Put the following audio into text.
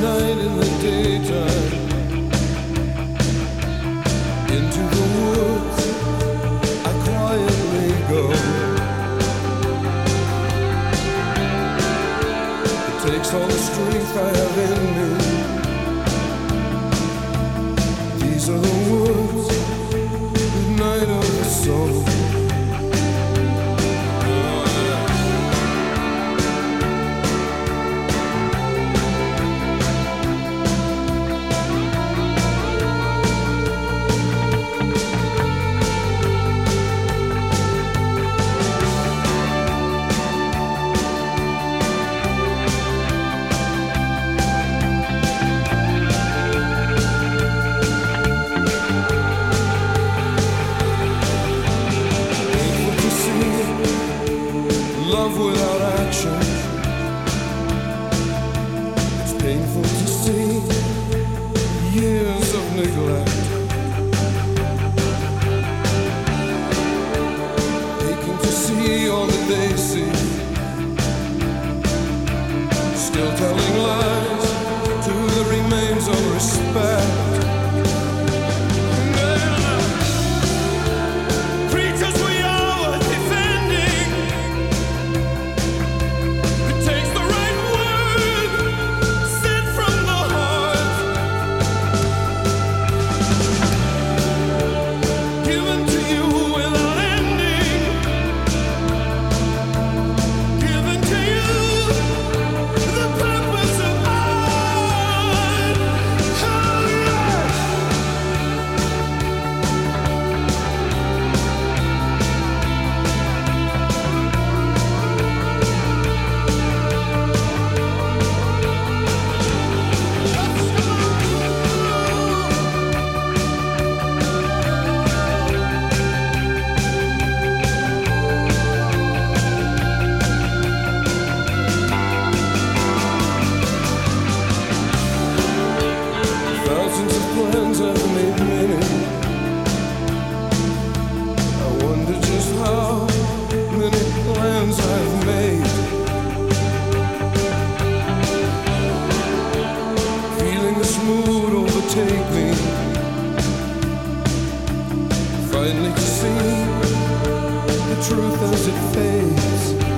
night the daytime. Into the woods I quietly go. It takes all the strength I have in me. These are the without action. It's painful to see years of neglect. finally see the truth as it fades.